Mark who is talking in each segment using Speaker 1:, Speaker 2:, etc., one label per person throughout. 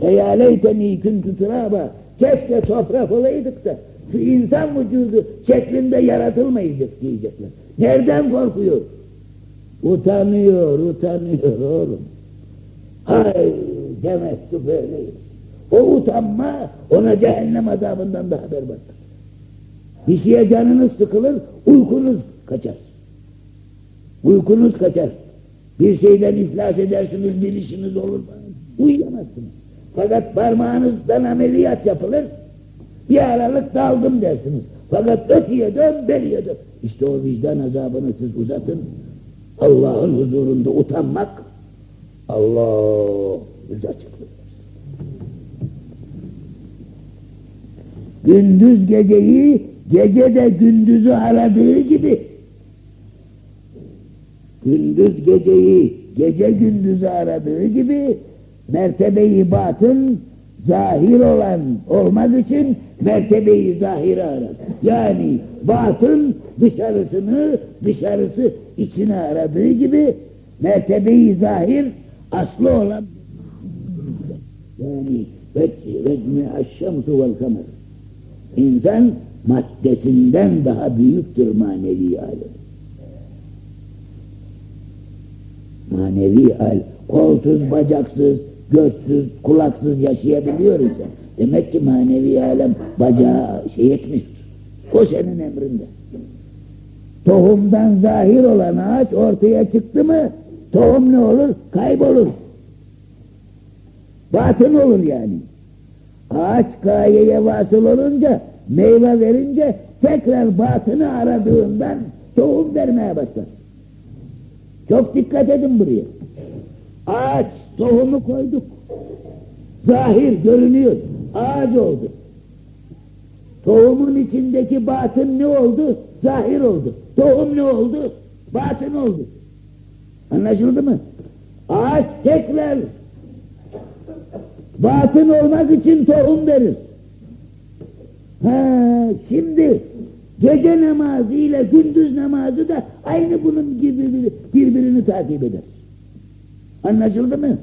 Speaker 1: Heyaleyteni küntü turaba. Keşke toprak olaydık da şu insan vücudu şeklinde yaratılmayacak diyecekler. Nereden korkuyor? Utanıyor, utanıyor oğlum. Hay demek ki böyleymiş. O utanma ona cehennem azabından daha berbattır. Bir şeye canınız sıkılır, uykunuz kaçar. Uykunuz kaçar. Bir şeyden iflas edersiniz, bir işiniz olur. Uyuyamazsınız. Fakat parmağınızdan ameliyat yapılır, bir aralık daldım dersiniz. Fakat öteye dön, beriye dön. İşte o vicdan azabını siz uzatın. Allah'ın huzurunda utanmak, Allah yüz açıklıyor. Gündüz geceyi, gece de gündüzü aradığı gibi, gündüz geceyi, gece gündüzü aradığı gibi, mertebeyi batın, zahir olan olmak için mertebeyi zahiri arar. Yani batın dışarısını, dışarısı içine aradığı gibi mertebeyi zahir aslı olan yani vecmi aşşamsu vel kamer İnsan maddesinden daha büyüktür manevi alem. Manevi alem. Kolsuz, bacaksız, gözsüz, kulaksız yaşayabiliyor insan. Demek ki manevi alem bacağı şey etmiyor. O senin emrinde. Tohumdan zahir olan ağaç ortaya çıktı mı tohum ne olur? Kaybolur. Batın olur yani. Ağaç gayeye vasıl olunca, meyve verince tekrar batını aradığından tohum vermeye başlar. Çok dikkat edin buraya. Ağaç tohumu koyduk. Zahir görünüyor. Ağaç oldu. Tohumun içindeki batın ne oldu? Zahir oldu. Tohum ne oldu? Batın oldu. Anlaşıldı mı? Ağaç tekrar batın olmak için tohum verir. Ha, şimdi gece namazı ile gündüz namazı da aynı bunun gibi birbirini takip eder. Anlaşıldı mı?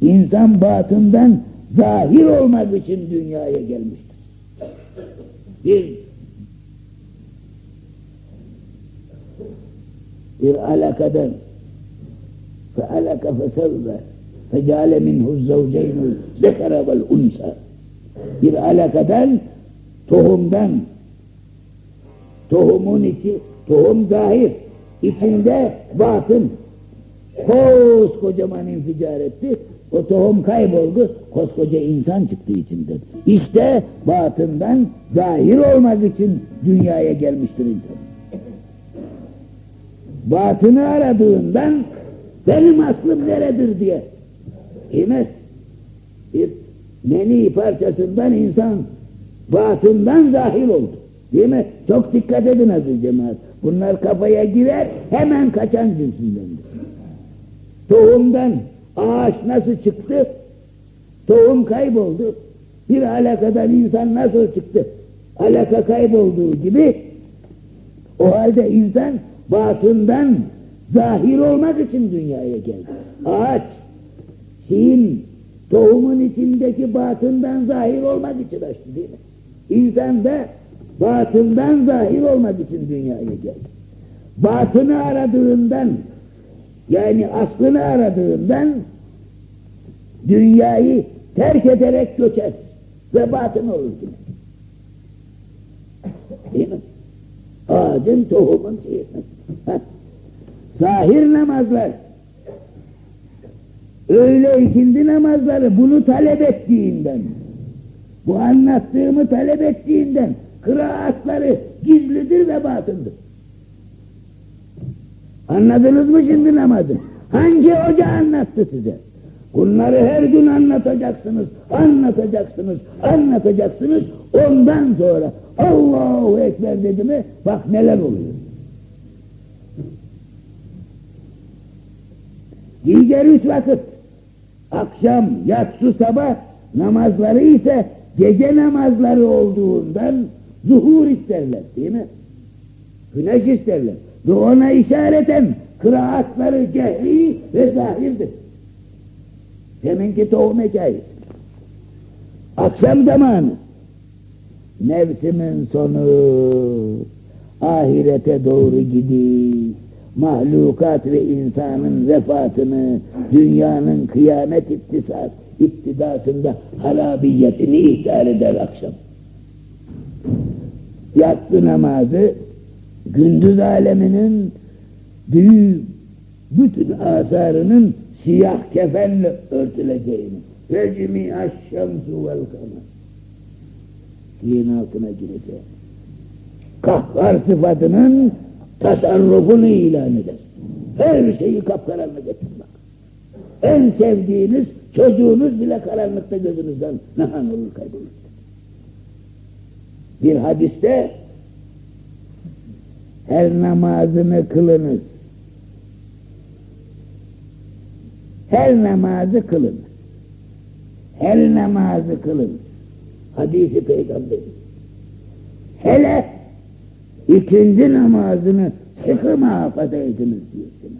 Speaker 1: İnsan batından zahir olmak için dünyaya gelmiştir. Bir bir alakadan fe alaka fesevve fecale minhu zevceynul zekara vel unsa bir alakadan tohumdan tohumun içi tohum zahir içinde batın. Koskocaman inficar etti o tohum kayboldu, koskoca insan çıktı içinden. İşte batından zahir olmak için dünyaya gelmiştir insan. Batını aradığından benim aslım neredir diye. Mi? Bir meni parçasından insan batından zahir oldu. Değil mi? Çok dikkat edin aziz cemaat. Bunlar kafaya girer, hemen kaçan cinsindendir. Tohumdan ağaç nasıl çıktı? Tohum kayboldu. Bir alakadan insan nasıl çıktı? Alaka kaybolduğu gibi o halde insan batından zahir olmak için dünyaya geldi. Ağaç, şeyin, tohumun içindeki batından zahir olmak için açtı değil mi? İnsan da batından zahir olmak için dünyaya geldi. Batını aradığından, yani aslını aradığından dünyayı terk ederek göçer ve batın olur yine. Değil mi? Ağacın tohumun şeyi. Zahir namazlar, öğle ikindi namazları bunu talep ettiğinden, bu anlattığımı talep ettiğinden, kıraatları gizlidir ve batındır. Anladınız mı şimdi namazı? Hangi hoca anlattı size? Bunları her gün anlatacaksınız, anlatacaksınız, anlatacaksınız. Ondan sonra Allahu Ekber dedi mi bak neler oluyor. Diğer üç vakit akşam, yatsı, sabah namazları ise gece namazları olduğundan zuhur isterler değil mi? Güneş isterler. Ve ona işareten kıraatları cehri ve zahirdir. Deminki tohum hikayesi. Akşam zamanı. Mevsimin sonu ahirete doğru gidiş, mahlukat ve insanın vefatını, dünyanın kıyamet iktisat, iktidasında harabiyetini ihtar eder akşam. Yatsı namazı, gündüz aleminin büyük bütün asarının siyah kefenle örtüleceğini ve cemi'aş şemsu vel kamer şeyin altına gireceğini kahhar sıfatının tasarrufunu ilan eder. Her şeyi kapkaranlık bak. En sevdiğiniz çocuğunuz bile karanlıkta gözünüzden nahan olur kaybolur. Bir hadiste her namazını kılınız. Her namazı kılınız. Her namazı kılınız. Hadisi peygamberi. Hele ikindi namazını sıkı muhafaza ediniz diyor.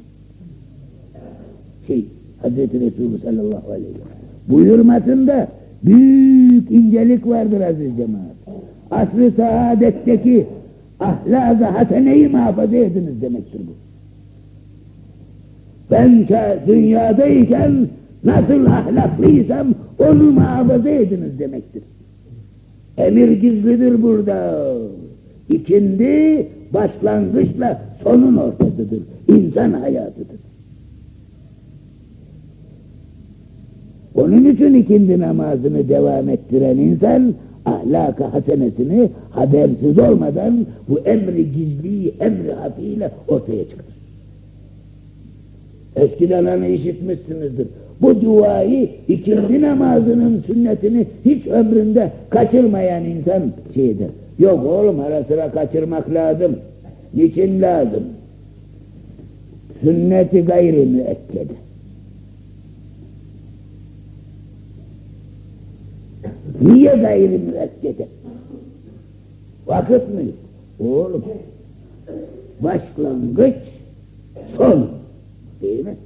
Speaker 1: Şey, Hazreti Resulü sallallahu aleyhi ve sellem buyurmasında büyük incelik vardır aziz cemaat. Asr-ı saadetteki ahlak-ı haseneyi muhafaza ediniz demektir bu. Ben dünyadayken nasıl ahlaklıysam onu muhafaza ediniz demektir. Emir gizlidir burada. İkindi başlangıçla sonun ortasıdır. İnsan hayatıdır. Onun için ikindi namazını devam ettiren insan ahlak-ı hasenesini habersiz olmadan bu emri gizli, emri hafiyle ortaya çıkar. Eskiden hani işitmişsinizdir. Bu duayı ikindi namazının sünnetini hiç ömründe kaçırmayan insan şeydir. Yok oğlum ara sıra kaçırmak lazım. Niçin lazım? Sünneti gayri müekkede. Gayri müekkede? Vakit mi? Oğlum. Başlangıç, son. Değil mi?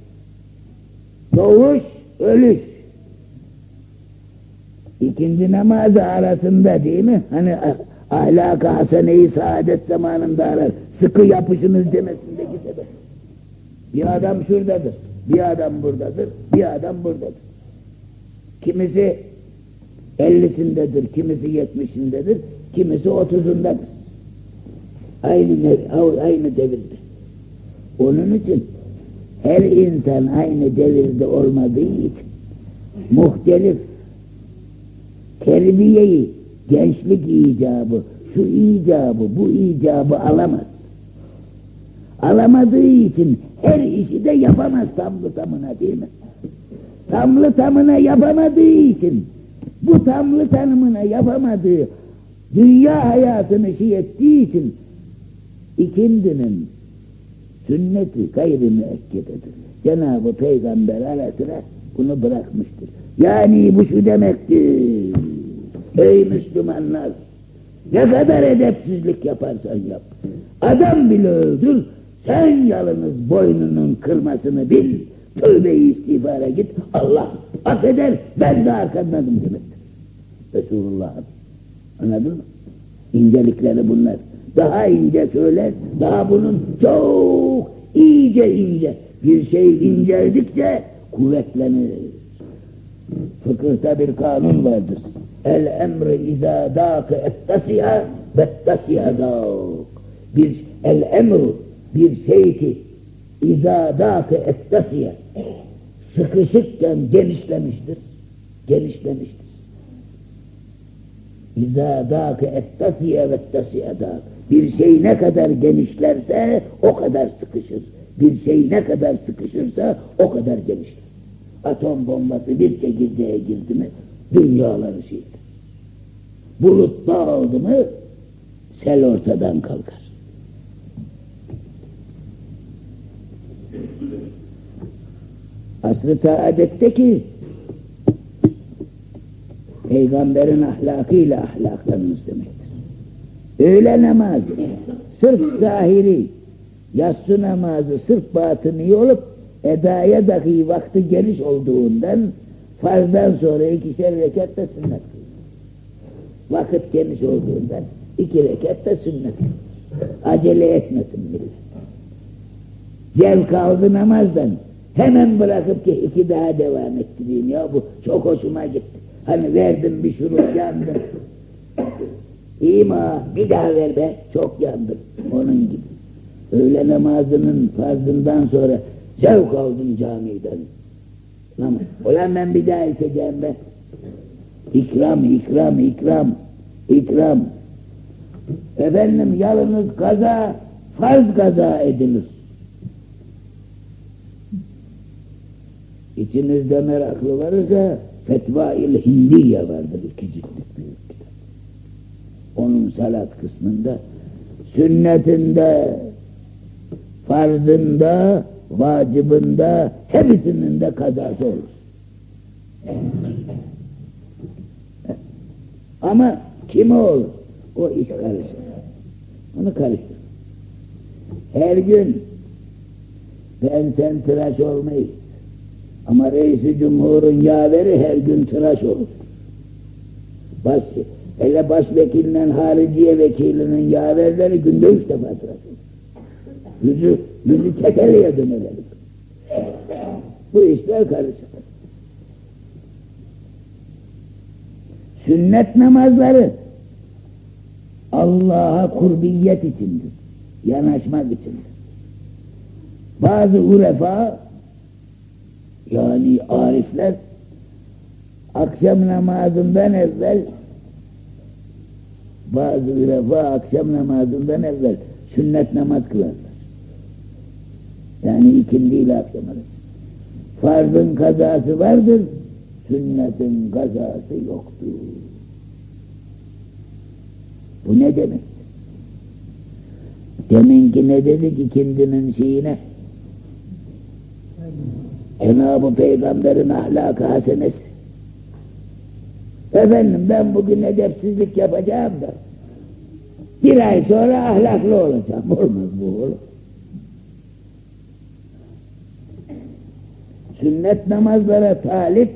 Speaker 1: Doğuş, ölüş. İkinci namazı arasında değil mi? Hani ahlak-ı haseneyi saadet zamanında arar. Sıkı yapışınız demesindeki sebep. Bir adam şuradadır, bir adam buradadır, bir adam buradadır. Kimisi ellisindedir, kimisi yetmişindedir, kimisi otuzundadır. Aynı, aynı devirde. Onun için her insan aynı devirde olmadığı için muhtelif terbiyeyi, gençlik icabı, şu icabı, bu icabı alamaz. Alamadığı için her işi de yapamaz tamlı tamına değil mi? Tamlı tamına yapamadığı için bu tamlı tanımına yapamadığı dünya hayatını şey ettiği için ikindinin sünneti gayri müekkededir. Cenab-ı Peygamber sıra bunu bırakmıştır. Yani bu şu demektir. Ey Müslümanlar! Ne kadar edepsizlik yaparsan yap. Adam bile öldür, sen yalnız boynunun kırmasını bil. Tövbe-i istiğfara git, Allah affeder, ben de arkandadım demektir. Resulullah'ın. Anladın mı? İncelikleri bunlar. Daha ince söyler, daha bunun çok iyice ince. Bir şey inceldikçe kuvvetlenir. Fıkıhta bir kanun vardır. El emri izâ dâke ettasiha bettasiha dâk. Bir el emru bir şey ki izâ dâke ettasiha sıkışıkken genişlemiştir. Genişlemiştir. İzâ dâke ettasiha vettasiha dâk. Bir şey ne kadar genişlerse o kadar sıkışır. Bir şey ne kadar sıkışırsa o kadar genişler. Atom bombası bir çekirdeğe girdi mi dünyaları şeydir. Bulut dağıldı mı sel ortadan kalkar. Asr-ı saadetteki peygamberin ahlakıyla ahlaklanınız demektir. Öğle namazı sırf zahiri, yatsı namazı sırf batıni olup edaya dahi vakti geniş olduğundan Farzdan sonra ikişer rekat da sünnet. Vakit geniş olduğundan iki rekat da sünnet. Acele etmesin millet. Zevk aldı namazdan. Hemen bırakıp ki iki daha devam ettireyim ya bu çok hoşuma gitti. Hani verdim bir şurup yandım. İyi mi ha? Bir daha ver be. Çok yandım. Onun gibi. Öğle namazının farzından sonra zevk aldım camiden. Namaz. Ulan ben bir daha içeceğim be. İkram, ikram, ikram, ikram. Efendim yalnız kaza, farz kaza edilir. İçinizde meraklı varsa Fetva-il Hindiye vardır iki ciltlik büyük kitap. Onun salat kısmında sünnetinde, farzında, vacibinde, hepsinin de kazası olur. Ama kime olur? O iş karışır. Onu karıştır. Her gün ben sen tıraş olmayı ama reisi cumhurun yaveri her gün tıraş olur. Baş, hele başvekilinden hariciye vekilinin yaverleri günde üç defa tıraş olur. Yüzü, yüzü çeteleye dönelim. Bu işler karışık. Sünnet namazları Allah'a kurbiyet içindir. Yanaşmak içindir. Bazı urefa yani arifler akşam namazından evvel bazı urefa akşam namazından evvel sünnet namaz kılarlar. Yani ikindi ile akşam. Farzın kazası vardır, sünnetin kazası yoktur. Bu ne demek? Deminki ne dedik ikindinin şeyine? Cenab-ı Peygamber'in ahlakı hasenesi. Efendim ben bugün edepsizlik yapacağım da bir ay sonra ahlaklı olacağım. Olmaz bu olur. Sünnet namazlara talip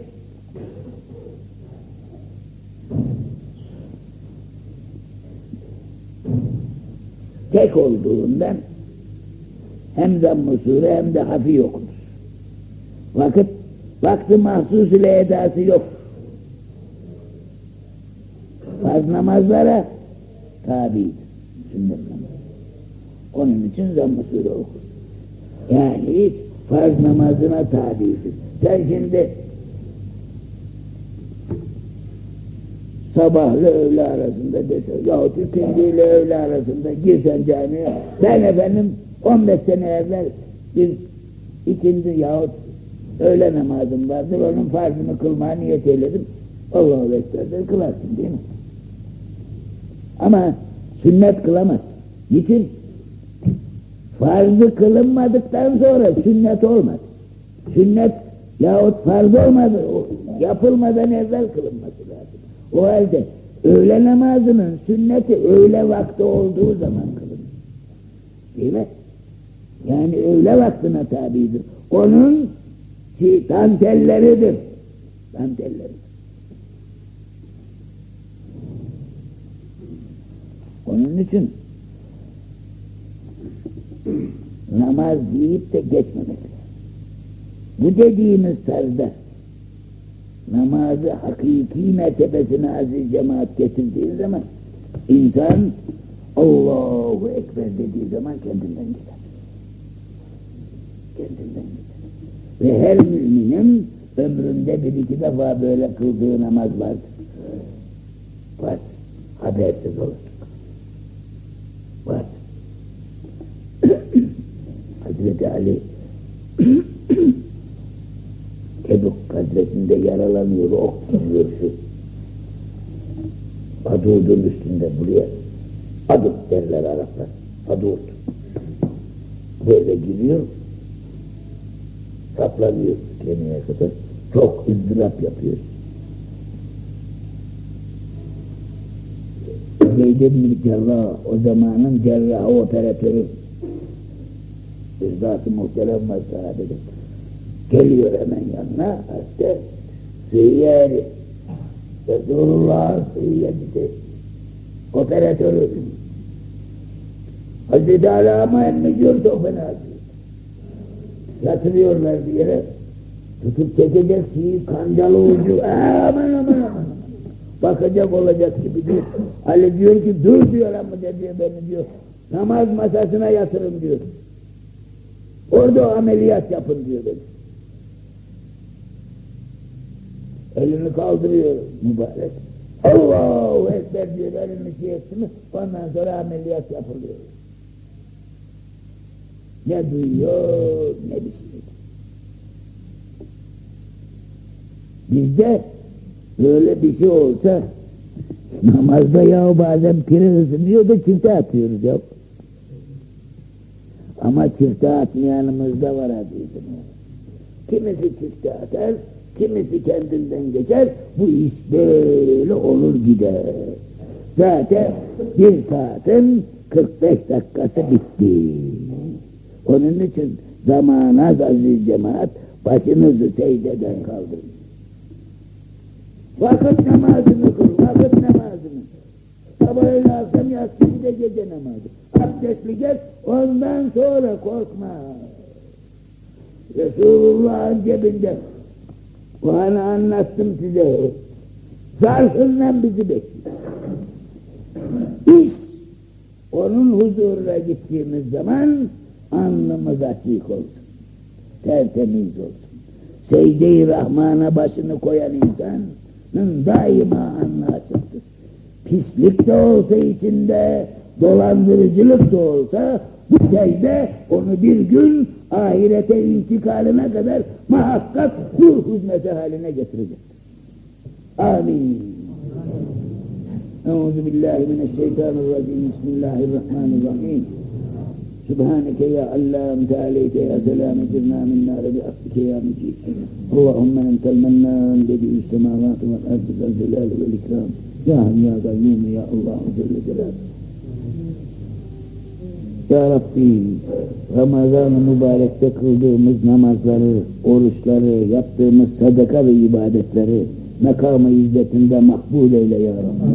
Speaker 1: tek olduğundan hem zamm-ı sure hem de hafi okunur. Vakit, vakti mahsus ile edası yok. Farz namazlara tabidir. Sünnet namaz. Onun için zamm-ı sure okursun. Yani farz namazına tabidir. Sen şimdi sabahla öğle arasında dese, yahut ikindi ile öğle arasında girsen camiye, ben efendim 15 sene evvel bir ikindi yahut öğle namazım vardır, onun farzını kılmaya niyet eyledim. Allahu Ekber'dir kılarsın değil mi? Ama sünnet kılamaz. Niçin? Farzı kılınmadıktan sonra sünnet olmaz. Sünnet yahut farz olmadı, yapılmadan evvel kılınması lazım. O halde öğle namazının sünneti öğle vakti olduğu zaman kılınır. Değil mi? Yani öğle vaktine tabidir. Onun ki dantelleridir. Dantelleri. Onun için namaz deyip de geçmemek. Bu dediğimiz tarzda namazı hakiki mertebesine aziz cemaat getirdiği zaman insan Allahu Ekber dediği zaman kendinden geçer. Kendinden geçer. Ve her müminin ömründe bir iki defa böyle kıldığı namaz vardır. Var. Habersiz olur. Var. Hazreti Ali Tebuk gazvesinde yaralanıyor, ok gidiyor şu. Adudun üstünde buraya. Adud derler Araplar. Adud. Böyle giriyor. Saplanıyor kemiğe kadar. Çok ızdırap yapıyor. Zeyd bin Cerrah, o zamanın cerrahı operatörü. Zat-ı muhterem sahabede. Geliyor hemen yanına, hatta Sıhhiye Resulullah'ın sıhhiyecisi. Operatörü. Hazreti Alâma emmiyor çok fena diyor. Yatırıyorlar bir yere. Tutup çekecek şeyi kancalı ucu. Aman aman aman. Bakacak olacak gibi diyor. Ali diyor ki dur diyor ama diyor beni diyor. Namaz masasına yatırın diyor. Orada ameliyat yapın diyor beni. Elini kaldırıyor mübarek. Allahu Ekber diyor elini şey etti mi ondan sonra ameliyat yapılıyor. Ne duyuyor ne şey. Bizde böyle bir şey olsa namazda ya bazen pire ısınıyor da çifte atıyoruz ya. Ama çifte atmayanımız da var azizim. Kimisi çifte atar, kimisi kendinden geçer, bu iş böyle olur gider. Zaten bir saatin 45 dakikası bitti. Onun için zaman az aziz cemaat, başınızı secdeden kaldırın. Vakit namazını kıl, vakit namazını. Sabahıyla akşam yatsı bir de gece namazı. Abdestli geç, ondan sonra korkma. Resulullah'ın cebinde. O hani anlattım size. Zarfından bizi bekliyor. Biz onun huzuruna gittiğimiz zaman alnımız açık olsun. Tertemiz olsun. Secde-i Rahman'a başını koyan insanın daima alnı açıktır. Pislik de olsa içinde, dolandırıcılık da olsa bu secde onu bir gün ahirete intikaline kadar muhakkak nur huzmesi haline getirecek. Amin. Euzu billahi mineşşeytanirracim. Bismillahirrahmanirrahim. سبحانك يا علام تعاليت يا سلام اجرنا من نار بعفوك يا مجيد اللهم انت المنان بديع السماوات والارض ذا الجلال والاكرام يا حي يا قيوم يا الله جل جلاله Ya Rabbi, Ramazan-ı Mübarek'te kıldığımız namazları, oruçları, yaptığımız sadaka ve ibadetleri makamı izzetinde makbul eyle Ya Rabbi.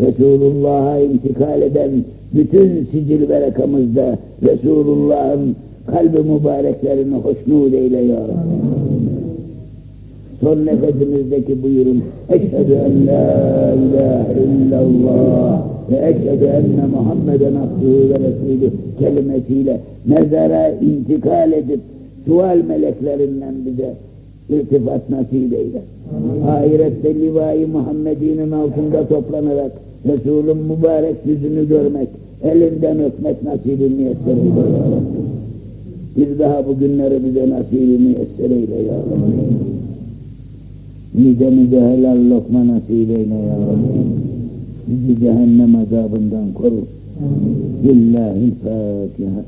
Speaker 1: Resulullah'a intikal eden bütün sicil berekamızda Resulullah'ın kalbi mübareklerini hoşnut eyle Ya Rabbi. Son nefesimizdeki buyurun. Eşhedü en la ilahe illallah ve eşhedü enne Muhammeden abduhu ve resulü kelimesiyle mezara intikal edip sual meleklerinden bize iltifat nasip eyle. Ahirette livai Muhammed'inin altında toplanarak Resul'ün mübarek yüzünü görmek, elinden öpmek nasibi müyesser eyle ya Rabbi. Bir daha bu günleri bize nasibi müyesser eyle ya Rabbi. Midemize helal lokma nasip eyle ya Rabbi. Bizi cehennem azabından koru. Lillahi'l Fatiha.